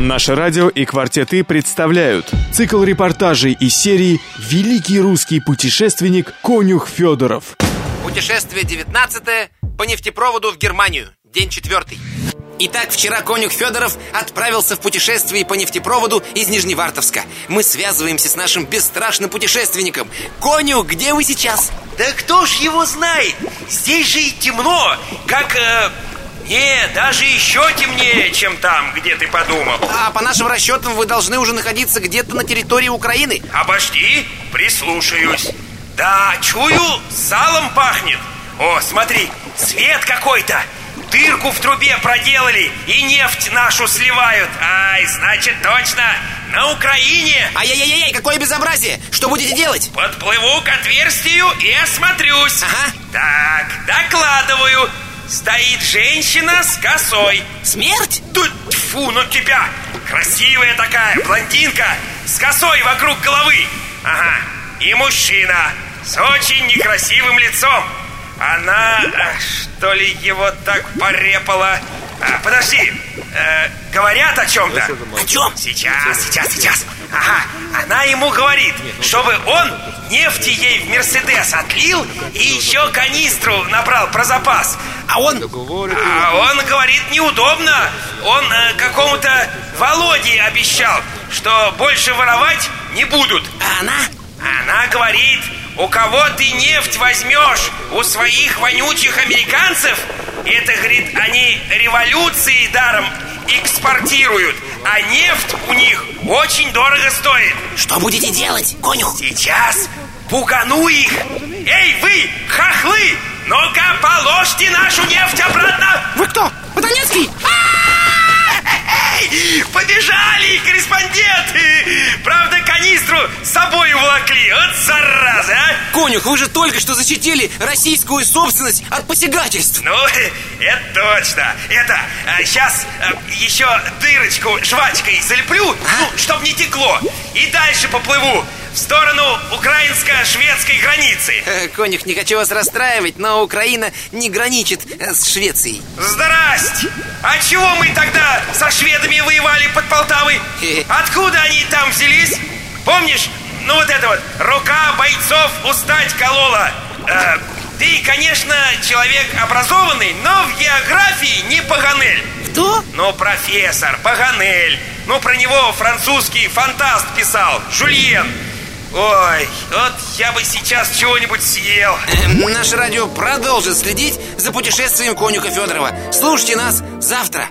Наше радио и «Квартеты» представляют цикл репортажей из серии «Великий русский путешественник Конюх Федоров». Путешествие 19 по нефтепроводу в Германию. День четвертый. Итак, вчера конюх Федоров отправился в путешествие по нефтепроводу из Нижневартовска. Мы связываемся с нашим бесстрашным путешественником. Конюх, где вы сейчас? Да кто ж его знает? Здесь же и темно, как... Э... Не, даже еще темнее, чем там, где ты подумал. А по нашим расчетам вы должны уже находиться где-то на территории Украины. Обожди, прислушаюсь. Да, чую, салом пахнет. О, смотри, свет какой-то. Дырку в трубе проделали и нефть нашу сливают. Ай, значит точно, на Украине. Ай-яй-яй, какое безобразие! Что будете делать? Подплыву к отверстию и осмотрюсь. Ага. Так, докладываю Стоит женщина с косой. Смерть? Тут, фу, ну тебя! Красивая такая, блондинка С косой вокруг головы. Ага, и мужчина С очень некрасивым лицом. Она, э, что ли, его так порепала? А, Подожди, э, говорят о чем-то О чем? Сейчас, сейчас, сейчас Ага, она ему говорит, чтобы он нефти ей в Мерседес отлил И еще канистру набрал про запас А он? А он говорит, неудобно Он э, какому-то Володе обещал, что больше воровать не будут А она? Она говорит, у кого ты нефть возьмешь? У своих вонючих американцев? Это, говорит, они революции даром экспортируют А нефть у них очень дорого стоит Что будете делать, конюх? Сейчас пугану их Эй, вы, хохлы! Ну-ка, положьте нашу нефть обратно Вы кто? Подонецкий? Эй, побежали корреспонденты Правда, канистру Вот зараза, а? Конюх, вы же только что защитили российскую собственность от посягательств. Ну, это точно. Это, сейчас еще дырочку жвачкой залеплю Ну, чтоб не текло И дальше поплыву в сторону украинско-шведской границы. Э, Конюх, не хочу вас расстраивать, но Украина не граничит э, с Швецией. Здрасте! А чего мы тогда со шведами воевали под Полтавой? Откуда они там взялись? Помнишь, ну вот это вот. Рука бойцов устать колола. Э, Ты, конечно, человек образованный, но в географии не Паганель. Кто? Ну, профессор, Паганель. Ну, про него французский фантаст писал, Жульен Ой, вот я бы сейчас чего-нибудь съел. Э, Наше радио продолжит следить за путешествием конюха Федорова. Слушайте нас завтра